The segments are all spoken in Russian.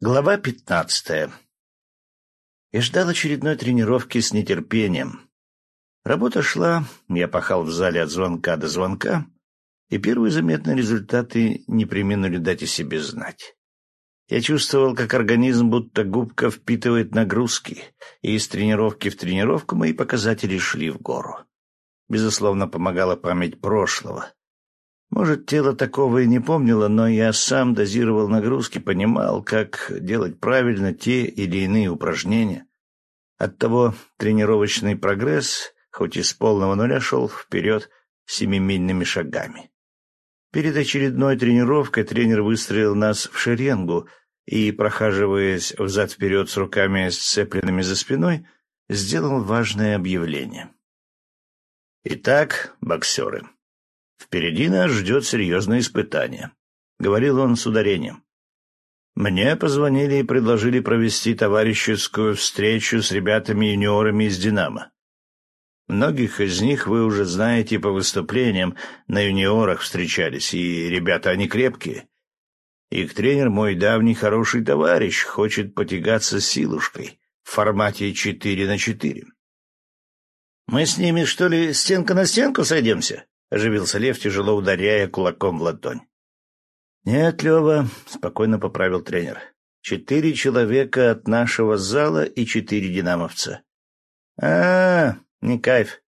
Глава пятнадцатая. Я ждал очередной тренировки с нетерпением. Работа шла, я пахал в зале от звонка до звонка, и первые заметные результаты не применули дать о себе знать. Я чувствовал, как организм будто губка впитывает нагрузки, и из тренировки в тренировку мои показатели шли в гору. Безусловно, помогала память прошлого, может, тело такого и не помнило, но я сам дозировал нагрузки, понимал, как делать правильно те или иные упражнения. Оттого тренировочный прогресс, хоть и с полного нуля, шел вперед семимильными шагами. Перед очередной тренировкой тренер выстроил нас в шеренгу и, прохаживаясь взад-вперед с руками сцепленными за спиной, сделал важное объявление. «Итак, боксеры, Впереди нас ждет серьезное испытание, — говорил он с ударением. Мне позвонили и предложили провести товарищескую встречу с ребятами-юниорами из «Динамо». Многих из них вы уже знаете по выступлениям, на юниорах встречались, и ребята они крепкие. Их тренер мой давний хороший товарищ, хочет потягаться силушкой в формате четыре на четыре. Мы с ними, что ли, стенка на стенку сойдемся? — оживился Лев, тяжело ударяя кулаком в ладонь. «Нет, Лева», — спокойно поправил тренер. «Четыре человека от нашего зала и четыре динамовца». «А, не кайф».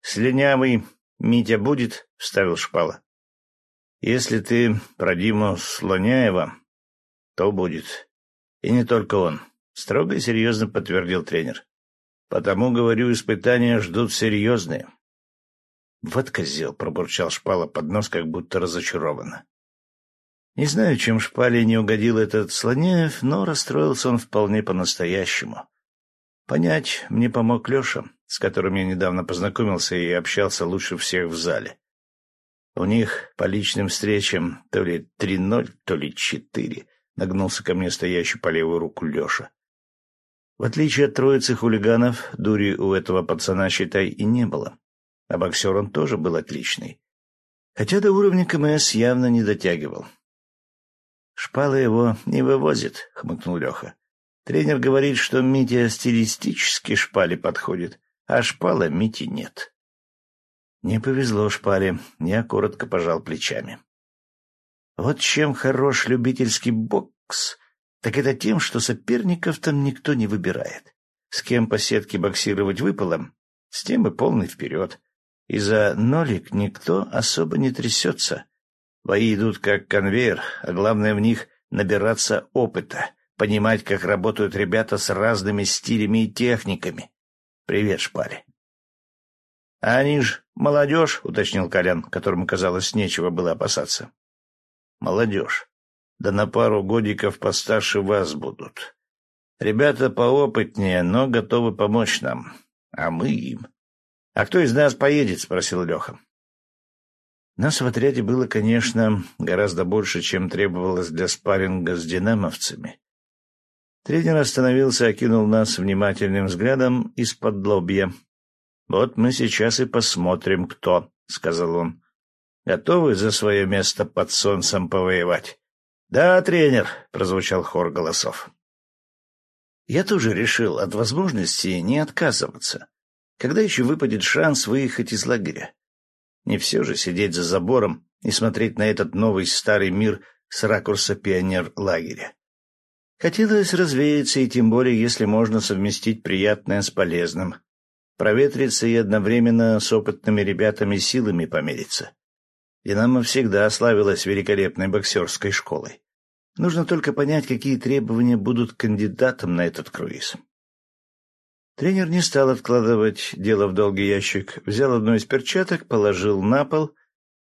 «Слюнявый Митя будет?» — вставил Шпала. «Если ты про Диму Слоняева, то будет. И не только он», — строго и серьезно подтвердил тренер. «Потому, говорю, испытания ждут серьезные». «Вот козел!» — пробурчал Шпала под нос, как будто разочарованно. Не знаю, чем Шпале не угодил этот Слоняев, но расстроился он вполне по-настоящему. Понять мне помог Леша, с которым я недавно познакомился и общался лучше всех в зале. У них по личным встречам то ли три ноль, то ли четыре. Нагнулся ко мне стоящий по левую руку Леша. В отличие от троицы хулиганов, дури у этого пацана, считай, и не было. А боксер он тоже был отличный. Хотя до уровня КМС явно не дотягивал. «Шпала его не вывозит», — хмыкнул Леха. «Тренер говорит, что Митя стилистически шпале подходит, а шпала Мити нет». Не повезло шпале, я коротко пожал плечами. Вот чем хорош любительский бокс, так это тем, что соперников там никто не выбирает. С кем по сетке боксировать выпало, с тем и полный вперед и за нолик никто особо не трясется. Бои идут как конвейер, а главное в них набираться опыта, понимать, как работают ребята с разными стилями и техниками. Привет, шпали. — Они ж молодежь, — уточнил Колян, которому, казалось, нечего было опасаться. — Молодежь. Да на пару годиков постарше вас будут. Ребята поопытнее, но готовы помочь нам, а мы им. — А кто из нас поедет? — спросил Леха. Нас в отряде было, конечно, гораздо больше, чем требовалось для спарринга с динамовцами. Тренер остановился, окинул нас внимательным взглядом из-под лобья. «Вот мы сейчас и посмотрим, кто», — сказал он. «Готовы за свое место под солнцем повоевать?» «Да, тренер», — прозвучал хор голосов. Я тоже решил от возможности не отказываться. Когда еще выпадет шанс выехать из лагеря? Не все же сидеть за забором и смотреть на этот новый старый мир с ракурса пионер-лагеря. Хотелось развеяться, и тем более, если можно совместить приятное с полезным. Проветриться и одновременно с опытными ребятами силами помериться. «Динамо» всегда славилась великолепной боксерской школой. Нужно только понять, какие требования будут кандидатам на этот круиз. Тренер не стал откладывать дело в долгий ящик, взял одну из перчаток, положил на пол.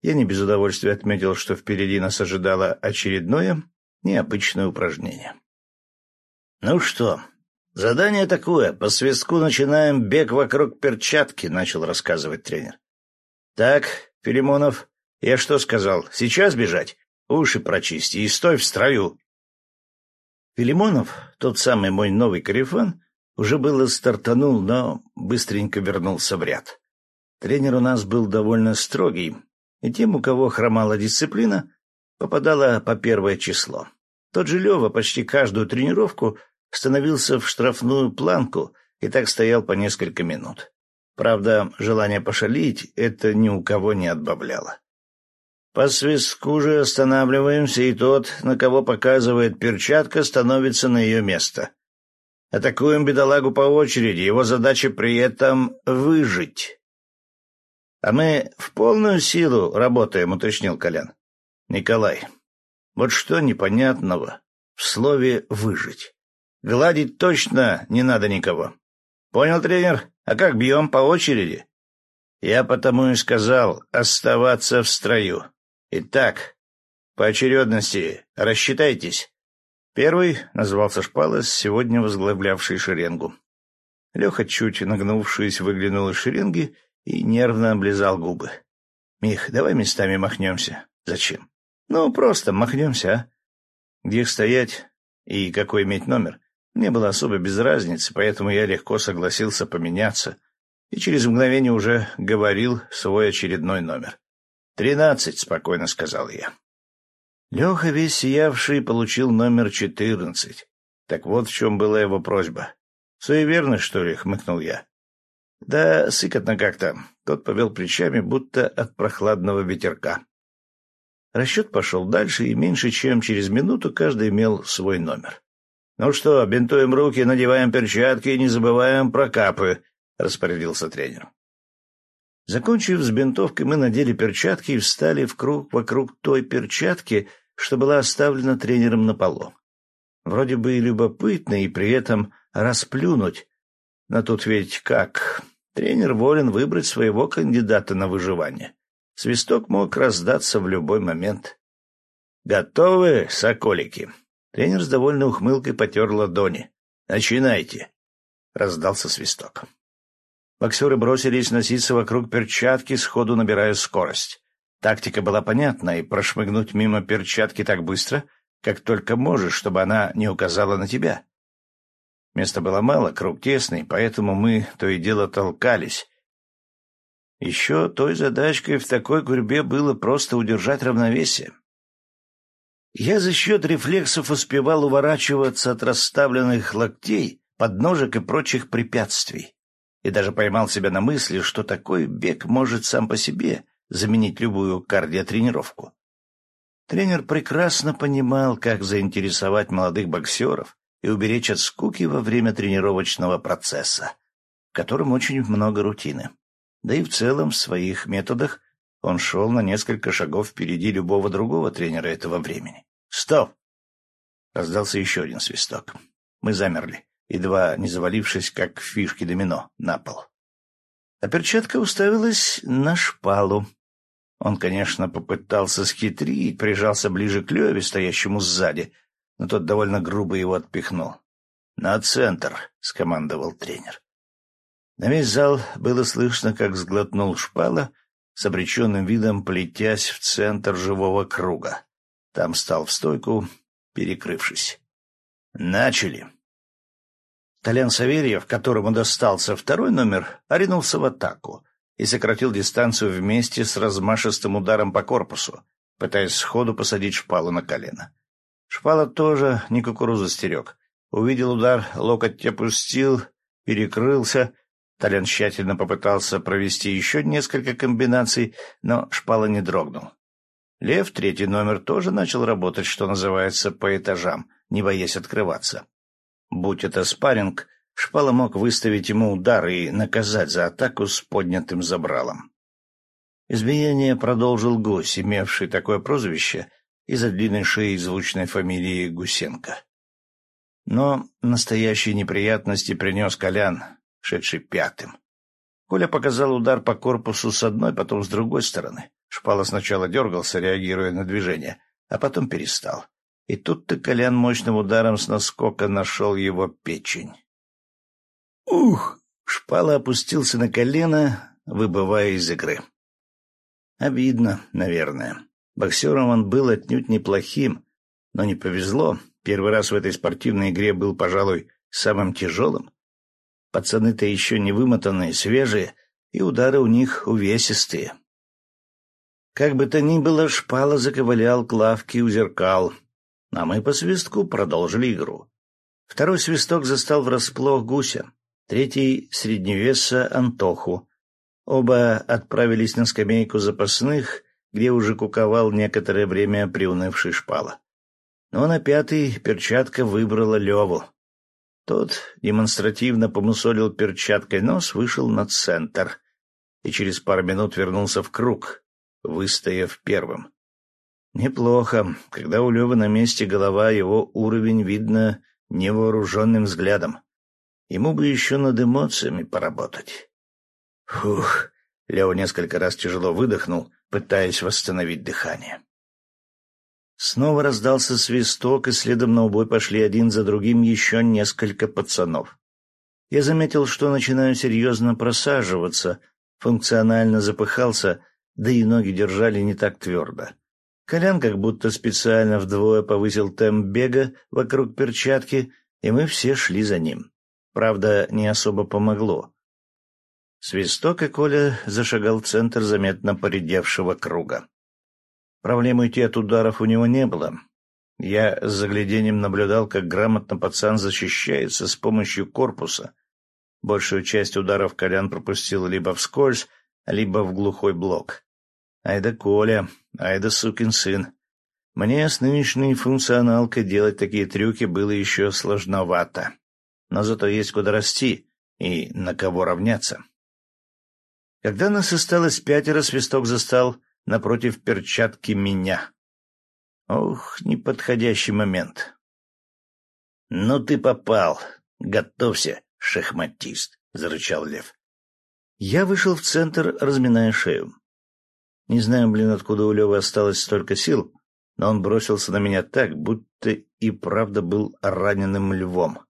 Я не без удовольствия отметил, что впереди нас ожидало очередное необычное упражнение. «Ну что, задание такое. По свистку начинаем бег вокруг перчатки», — начал рассказывать тренер. «Так, Филимонов, я что сказал? Сейчас бежать? Уши прочисти и стой в строю». Филимонов, тот самый мой новый корефан, уже было стартанул, но быстренько вернулся в ряд. Тренер у нас был довольно строгий, и тем, у кого хромала дисциплина, попадала по первое число. Тот же Лева почти каждую тренировку становился в штрафную планку и так стоял по несколько минут. Правда, желание пошалить это ни у кого не отбавляло. По свистку же останавливаемся, и тот, на кого показывает перчатка, становится на ее место. Атакуем бедолагу по очереди, его задача при этом — выжить. — А мы в полную силу работаем, — уточнил Колян. — Николай, вот что непонятного в слове «выжить». Гладить точно не надо никого. Понял, тренер? А как бьем по очереди? Я потому и сказал оставаться в строю. Итак, по очередности рассчитайтесь. Первый назывался Шпалос, сегодня возглавлявший шеренгу. Леха, чуть нагнувшись, выглянул из шеренги и нервно облизал губы. — Мих, давай местами махнемся. — Зачем? — Ну, просто махнемся, а? Где стоять и какой иметь номер? Мне было особо без разницы, поэтому я легко согласился поменяться и через мгновение уже говорил свой очередной номер. «Тринадцать», — спокойно сказал я. Леха, весь сиявший, получил номер четырнадцать. Так вот в чем была его просьба. «Суеверно, что ли?» — хмыкнул я. «Да сыкотно как-то». Тот повел плечами, будто от прохладного ветерка. Расчет пошел дальше, и меньше чем через минуту каждый имел свой номер. «Ну что, бинтуем руки, надеваем перчатки и не забываем про капы», — распорядился тренер. Закончив с бинтовкой, мы надели перчатки и встали в круг вокруг той перчатки, что была оставлена тренером на полу. Вроде бы и любопытно, и при этом расплюнуть. Но тут ведь как? Тренер волен выбрать своего кандидата на выживание. Свисток мог раздаться в любой момент. «Готовы, соколики?» Тренер с довольной ухмылкой потер ладони. «Начинайте!» — раздался свисток. Боксеры бросились носиться вокруг перчатки, сходу набирая скорость. Тактика была понятна, и прошмыгнуть мимо перчатки так быстро, как только можешь, чтобы она не указала на тебя. Места было мало, круг тесный, поэтому мы то и дело толкались. Еще той задачкой в такой гурьбе было просто удержать равновесие. Я за счет рефлексов успевал уворачиваться от расставленных локтей, подножек и прочих препятствий и даже поймал себя на мысли, что такой бег может сам по себе заменить любую кардиотренировку. Тренер прекрасно понимал, как заинтересовать молодых боксеров и уберечь от скуки во время тренировочного процесса, в котором очень много рутины. Да и в целом в своих методах он шел на несколько шагов впереди любого другого тренера этого времени. «Стоп!» Раздался еще один свисток. Мы замерли едва не завалившись, как фишки домино, на пол. А перчатка уставилась на шпалу. Он, конечно, попытался схитрить, прижался ближе к Леве, стоящему сзади, но тот довольно грубо его отпихнул. «На центр!» — скомандовал тренер. На весь зал было слышно, как сглотнул шпала, с обреченным видом плетясь в центр живого круга. Там стал в стойку, перекрывшись. «Начали!» Толян Савельев, которому достался второй номер, оринулся в атаку и сократил дистанцию вместе с размашистым ударом по корпусу, пытаясь сходу посадить шпалу на колено. Шпала тоже не кукурузу стерег. Увидел удар, локоть опустил, перекрылся. Толян тщательно попытался провести еще несколько комбинаций, но шпала не дрогнул. Лев, третий номер, тоже начал работать, что называется, по этажам, не боясь открываться. Будь это спарринг, Шпала мог выставить ему удар и наказать за атаку с поднятым забралом. Избиение продолжил Гусь, имевший такое прозвище из-за длинной шеи звучной фамилии Гусенко. Но настоящие неприятности принес Колян, шедший пятым. Коля показал удар по корпусу с одной, потом с другой стороны. Шпала сначала дергался, реагируя на движение, а потом перестал. И тут-то Колян мощным ударом с наскока нашел его печень. Ух! Шпала опустился на колено, выбывая из игры. Обидно, наверное. Боксером он был отнюдь неплохим, но не повезло. Первый раз в этой спортивной игре был, пожалуй, самым тяжелым. Пацаны-то еще не вымотанные, свежие, и удары у них увесистые. Как бы то ни было, шпала заковылял к лавке у зеркал, а мы по свистку продолжили игру. Второй свисток застал врасплох гуся, третий — средневеса Антоху. Оба отправились на скамейку запасных, где уже куковал некоторое время приунывший шпала. Но на пятый перчатка выбрала Леву. Тот демонстративно помусолил перчаткой нос, вышел на центр и через пару минут вернулся в круг, выстояв первым. Неплохо, когда у Левы на месте голова, его уровень видно невооруженным взглядом. Ему бы еще над эмоциями поработать. Фух, Лева несколько раз тяжело выдохнул, пытаясь восстановить дыхание. Снова раздался свисток, и следом на убой пошли один за другим еще несколько пацанов. Я заметил, что начинаю серьезно просаживаться, функционально запыхался, да и ноги держали не так твердо. Колян как будто специально вдвое повысил темп бега вокруг перчатки, и мы все шли за ним. Правда, не особо помогло. Свисток и Коля зашагал в центр заметно поредевшего круга. Проблем идти от ударов у него не было. Я с заглядением наблюдал, как грамотно пацан защищается с помощью корпуса. Большую часть ударов Колян пропустил либо вскользь, либо в глухой блок. Айда Коля, айда сукин сын. Мне с нынешней функционалкой делать такие трюки было еще сложновато. Но зато есть куда расти и на кого равняться. Когда нас осталось пятеро, свисток застал напротив перчатки меня. Ох, неподходящий момент. — Ну ты попал. Готовься, шахматист, — зарычал лев. Я вышел в центр, разминая шею. Не знаю, блин, откуда у Левы осталось столько сил, но он бросился на меня так, будто и правда был раненым львом.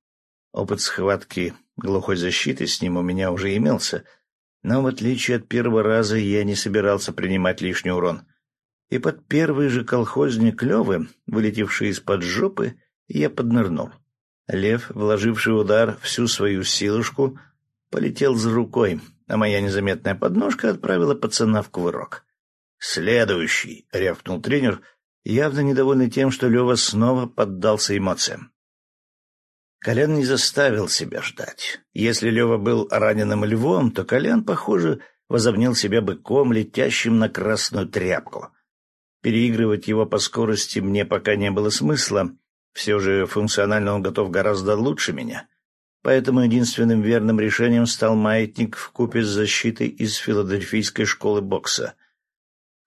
Опыт схватки глухой защиты с ним у меня уже имелся, но в отличие от первого раза я не собирался принимать лишний урон. И под первый же колхозник Левы, вылетевший из-под жопы, я поднырнул. Лев, вложивший удар всю свою силушку, полетел за рукой, а моя незаметная подножка отправила пацана в кувырок. «Следующий!» — рявкнул тренер, явно недовольный тем, что Лева снова поддался эмоциям. Колян не заставил себя ждать. Если Лева был раненым львом, то Колян, похоже, возомнил себя быком, летящим на красную тряпку. Переигрывать его по скорости мне пока не было смысла. Все же функционально он готов гораздо лучше меня. Поэтому единственным верным решением стал маятник в купе с защитой из филадельфийской школы бокса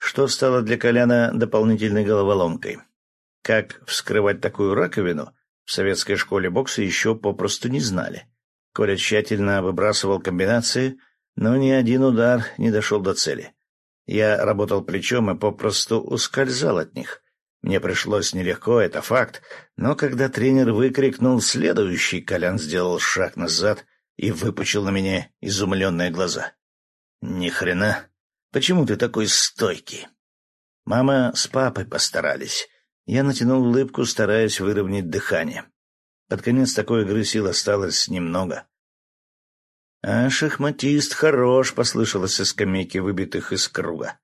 что стало для Коляна дополнительной головоломкой. Как вскрывать такую раковину, в советской школе бокса еще попросту не знали. Коля тщательно выбрасывал комбинации, но ни один удар не дошел до цели. Я работал плечом и попросту ускользал от них. Мне пришлось нелегко, это факт, но когда тренер выкрикнул «следующий», Колян сделал шаг назад и выпучил на меня изумленные глаза. «Ни хрена! Почему ты такой стойкий? Мама с папой постарались. Я натянул улыбку, стараясь выровнять дыхание. Под конец такой игры сил осталось немного. «А шахматист хорош», — послышалось из скамейки, выбитых из круга.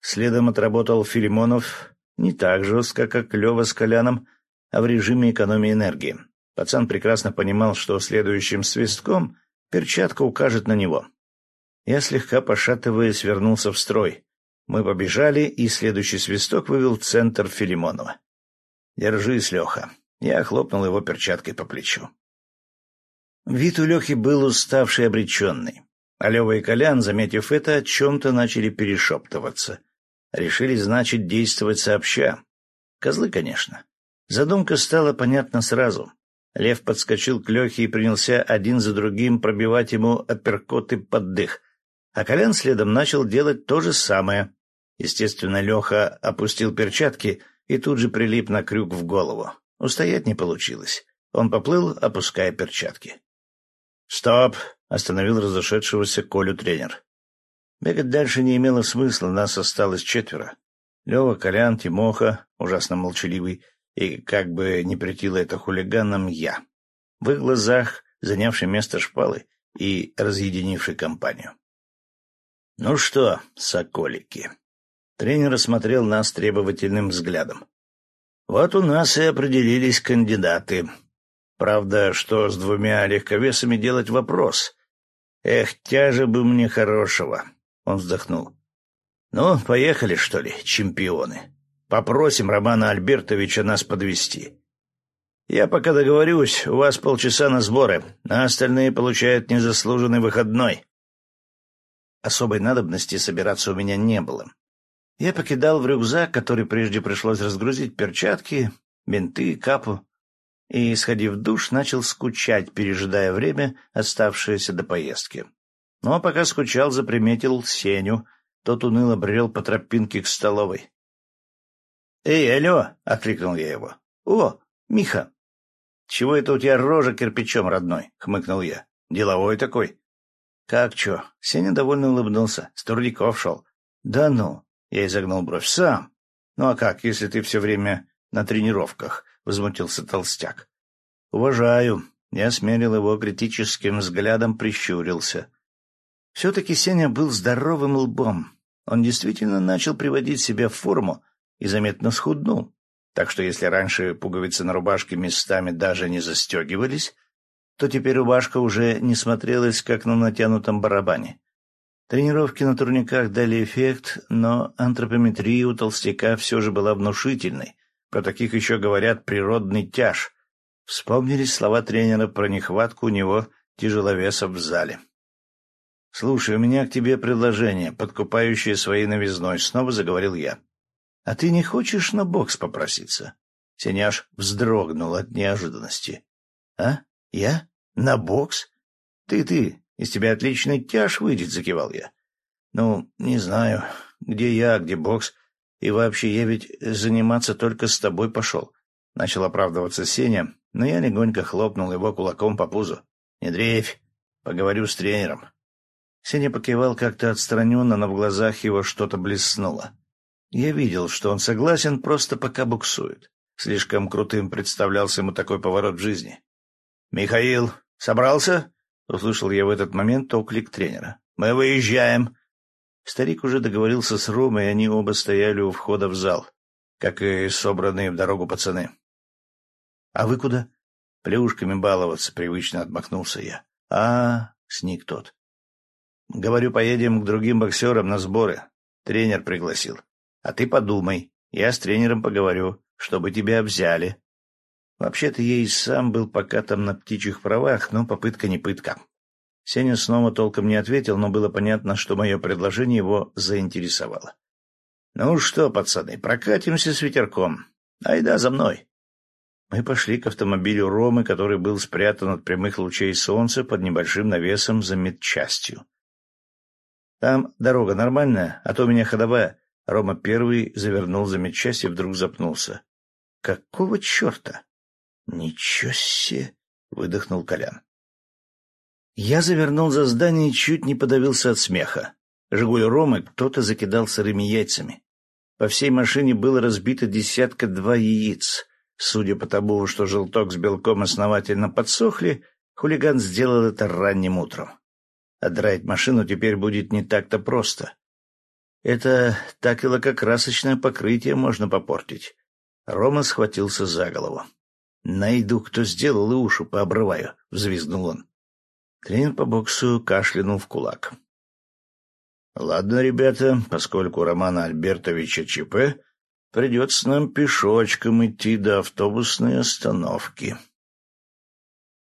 Следом отработал Филимонов не так жестко, как Лева с Коляном, а в режиме экономии энергии. Пацан прекрасно понимал, что следующим свистком перчатка укажет на него. Я, слегка пошатываясь, вернулся в строй. Мы побежали, и следующий свисток вывел центр Филимонова. «Держись, Леха». Я хлопнул его перчаткой по плечу. Вид у Лехи был уставший и обреченный. А Лева и Колян, заметив это, о чем-то начали перешептываться. Решили, значит, действовать сообща. Козлы, конечно. Задумка стала понятна сразу. Лев подскочил к Лехе и принялся один за другим пробивать ему апперкоты под дых. А Колян следом начал делать то же самое. Естественно, Леха опустил перчатки и тут же прилип на крюк в голову. Устоять не получилось. Он поплыл, опуская перчатки. «Стоп!» — остановил разошедшегося Колю тренер. Бегать дальше не имело смысла, нас осталось четверо. Лева, Колян, Тимоха, ужасно молчаливый, и, как бы не претило это хулиганам, я. В их глазах занявший место шпалы и разъединивший компанию. «Ну что, соколики?» Тренер осмотрел нас требовательным взглядом. Вот у нас и определились кандидаты. Правда, что с двумя легковесами делать вопрос. Эх, тяжа бы мне хорошего. Он вздохнул. Ну, поехали, что ли, чемпионы. Попросим Романа Альбертовича нас подвести. Я пока договорюсь, у вас полчаса на сборы, а остальные получают незаслуженный выходной. Особой надобности собираться у меня не было. Я покидал в рюкзак, который прежде пришлось разгрузить, перчатки, бинты, капу, и, сходив в душ, начал скучать, пережидая время, оставшееся до поездки. Ну а пока скучал, заприметил Сеню, тот уныло брел по тропинке к столовой. «Эй, алло!» — окликнул я его. «О, Миха!» «Чего это у тебя рожа кирпичом, родной?» — хмыкнул я. «Деловой такой». «Как чё?» — Сеня довольно улыбнулся. «С турников шел». «Да ну!» — я изогнул бровь. «Сам!» «Ну а как, если ты все время на тренировках?» — возмутился толстяк. «Уважаю». Я смерил его критическим взглядом, прищурился. Все-таки Сеня был здоровым лбом. Он действительно начал приводить себя в форму и заметно схуднул. Так что если раньше пуговицы на рубашке местами даже не застегивались, то теперь рубашка уже не смотрелась, как на натянутом барабане. Тренировки на турниках дали эффект, но антропометрия у толстяка все же была внушительной. Про таких еще говорят «природный тяж». Вспомнились слова тренера про нехватку у него тяжеловесов в зале. «Слушай, у меня к тебе предложение, подкупающее своей новизной», — снова заговорил я. «А ты не хочешь на бокс попроситься?» Сеняш вздрогнул от неожиданности. «А? Я? На бокс? Ты-ты, из тебя отличный тяж выйдет», — закивал я. «Ну, не знаю, где я, где бокс. И вообще, я ведь заниматься только с тобой пошел». Начал оправдываться Сеня, но я легонько хлопнул его кулаком по пузу. «Не дрейфь, поговорю с тренером». Сеня покивал как-то отстраненно, но в глазах его что-то блеснуло. Я видел, что он согласен, просто пока буксует. Слишком крутым представлялся ему такой поворот в жизни. «Михаил, собрался?» — услышал я в этот момент оклик тренера. «Мы выезжаем!» Старик уже договорился с Ромой, и они оба стояли у входа в зал, как и собранные в дорогу пацаны. «А вы куда?» «Плюшками баловаться», — привычно отмахнулся я. «А, — сник тот. Говорю, поедем к другим боксерам на сборы. Тренер пригласил. А ты подумай, я с тренером поговорю, чтобы тебя взяли. Вообще-то я и сам был пока там на птичьих правах, но попытка не пытка. Сеня снова толком не ответил, но было понятно, что мое предложение его заинтересовало. «Ну что, пацаны, прокатимся с ветерком. Айда за мной». Мы пошли к автомобилю Ромы, который был спрятан от прямых лучей солнца под небольшим навесом за медчастью. Там дорога нормальная, а то у меня ходовая. Рома первый завернул за медчасть и вдруг запнулся. — Какого черта? — Ничего себе! — выдохнул Колян. Я завернул за здание и чуть не подавился от смеха. «Жигуль» Ромы кто-то закидал сырыми яйцами. По всей машине было разбито десятка-два яиц. Судя по тому, что желток с белком основательно подсохли, хулиган сделал это ранним утром. Отдрать машину теперь будет не так-то просто. Это так и лакокрасочное покрытие можно попортить. Рома схватился за голову. «Найду, кто сделал, и уши пообрываю», — взвизгнул он. Тренер по боксу кашлянул в кулак. «Ладно, ребята, поскольку Романа Альбертовича ЧП, придется нам пешочком идти до автобусной остановки».